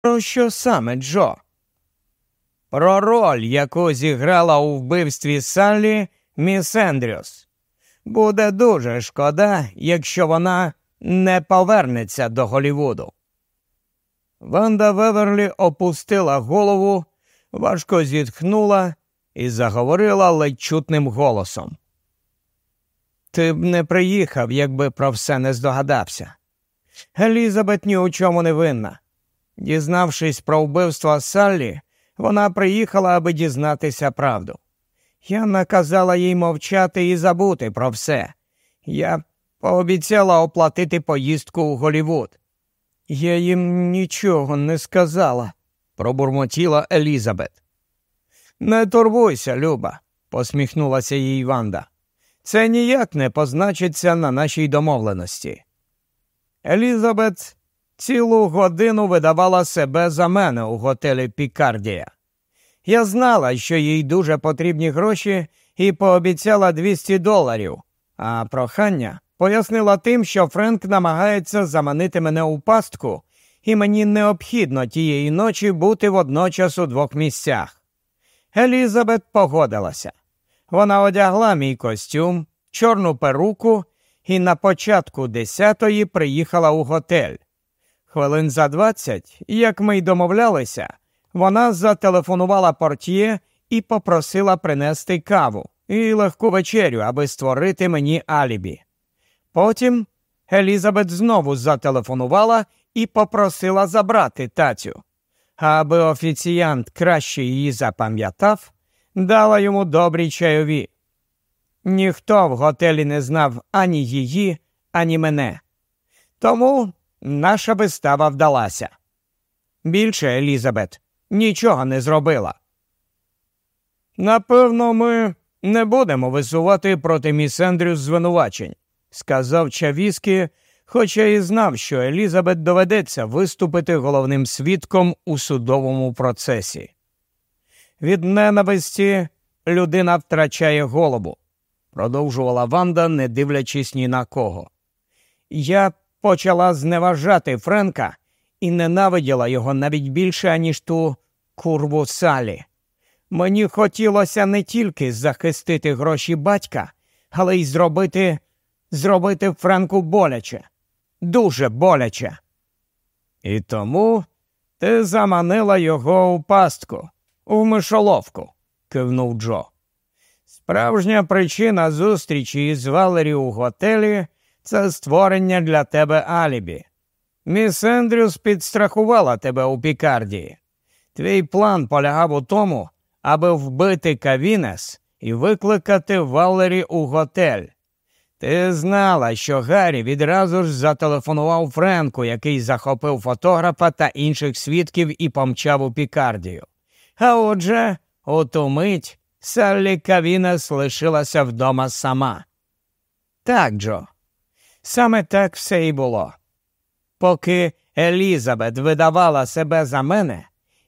Про що саме, Джо? Про роль, яку зіграла у вбивстві Саллі міс Ендрюс. Буде дуже шкода, якщо вона не повернеться до Голівуду. Ванда Веверлі опустила голову, важко зітхнула і заговорила ледь чутним голосом. Ти б не приїхав, якби про все не здогадався. Елізабет ні у чому не винна. Дізнавшись про вбивство Саллі, вона приїхала, аби дізнатися правду. Я наказала їй мовчати і забути про все. Я пообіцяла оплатити поїздку у Голівуд. Я їм нічого не сказала, пробурмотіла Елізабет. Не турбуйся, Люба, посміхнулася їй Ванда. Це ніяк не позначиться на нашій домовленості. Елізабет цілу годину видавала себе за мене у готелі Пікардія. Я знала, що їй дуже потрібні гроші, і пообіцяла 200 доларів, а прохання пояснила тим, що Френк намагається заманити мене у пастку, і мені необхідно тієї ночі бути водночас у двох місцях. Елізабет погодилася. Вона одягла мій костюм, чорну перуку і на початку десятої приїхала у готель. Хвилин за двадцять, як ми й домовлялися, вона зателефонувала портьє і попросила принести каву і легку вечерю, аби створити мені алібі. Потім Елізабет знову зателефонувала і попросила забрати тацю. Аби офіціянт краще її запам'ятав, дала йому добрі чайові. Ніхто в готелі не знав ані її, ані мене. Тому наша вистава вдалася. Більше Елізабет нічого не зробила. Напевно, ми не будемо висувати проти міс Ендрюс звинувачень, сказав Чавіскі, хоча і знав, що Елізабет доведеться виступити головним свідком у судовому процесі. Від ненависті людина втрачає голову, продовжувала Ванда, не дивлячись ні на кого. Я почала зневажати Френка і ненавиділа його навіть більше, аніж ту курву Салі. Мені хотілося не тільки захистити гроші батька, але й зробити зробити Френку боляче, дуже боляче. І тому ти заманила його у пастку, у мишоловку, кивнув Джо. Справжня причина зустрічі із Валері у готелі це створення для тебе алібі. Міс Ендрюс підстрахувала тебе у Пікардії. Твій план полягав у тому, аби вбити Кавінес і викликати Валері у готель. Ти знала, що Гаррі відразу ж зателефонував Френку, який захопив фотографа та інших свідків і помчав у Пікардію. А отже, у ту мить Саллі Кавінес лишилася вдома сама. Так, Джо, саме так все і було. Поки Елізабет видавала себе за мене,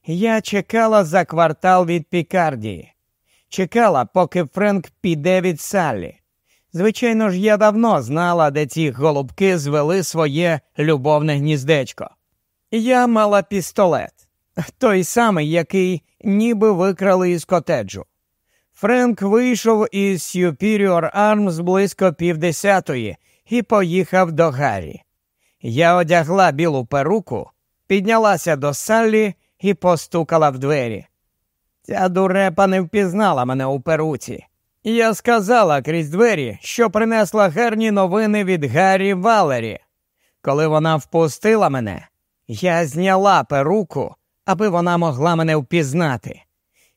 я чекала за квартал від Пікардії. Чекала, поки Френк піде від Саллі. Звичайно ж, я давно знала, де ці голубки звели своє любовне гніздечко. Я мала пістолет, той самий, який ніби викрали із котеджу. Френк вийшов із Superior Arms близько півдесятої і поїхав до Гаррі. Я одягла білу перуку, піднялася до Саллі і постукала в двері. Ця дурепа не впізнала мене у перуці. Я сказала крізь двері, що принесла гарні новини від Гаррі Валері. Коли вона впустила мене, я зняла перуку, аби вона могла мене впізнати.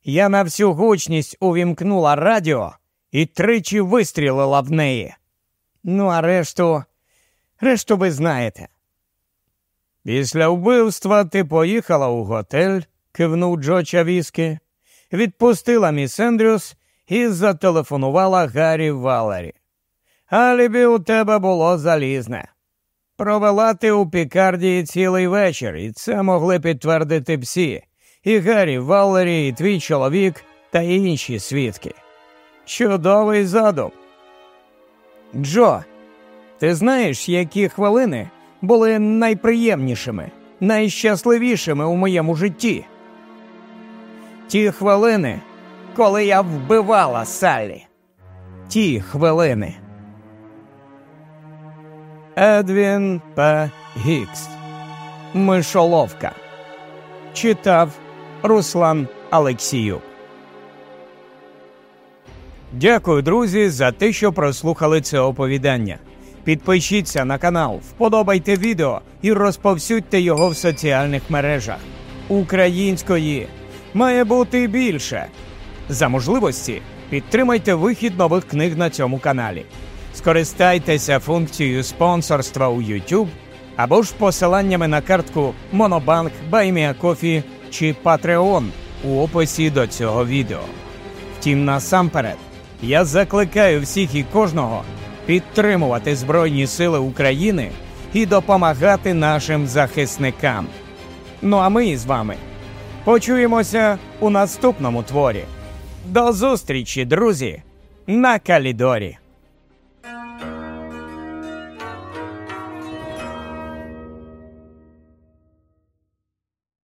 Я на всю гучність увімкнула радіо і тричі вистрілила в неї. Ну, а решту, решту ви знаєте. Після вбивства ти поїхала у готель, кивнув Джо Чавіскі, відпустила міс Ендрюс і зателефонувала Гаррі Валері. Алібі у тебе було залізне. Провела ти у Пікардії цілий вечір, і це могли підтвердити всі і Гаррі Валері, і твій чоловік та інші свідки. Чудовий задум. Джо, ти знаєш, які хвилини були найприємнішими, найщасливішими у моєму житті. Ті хвилини, коли я вбивала Саллі. Ті хвилини. Едвін П. Гікс. Мишоловка. Читав Руслан Алексіюк. Дякую, друзі, за те, що прослухали це оповідання. Підпишіться на канал, вподобайте відео і розповсюдьте його в соціальних мережах. Української має бути більше. За можливості підтримайте вихід нових книг на цьому каналі. Скористайтеся функцією спонсорства у YouTube або ж посиланнями на картку Monobank, BuyMeACoffee чи Patreon у описі до цього відео. Втім, насамперед, я закликаю всіх і кожного підтримувати Збройні Сили України і допомагати нашим захисникам. Ну а ми з вами почуємося у наступному творі. До зустрічі, друзі, на Калідорі!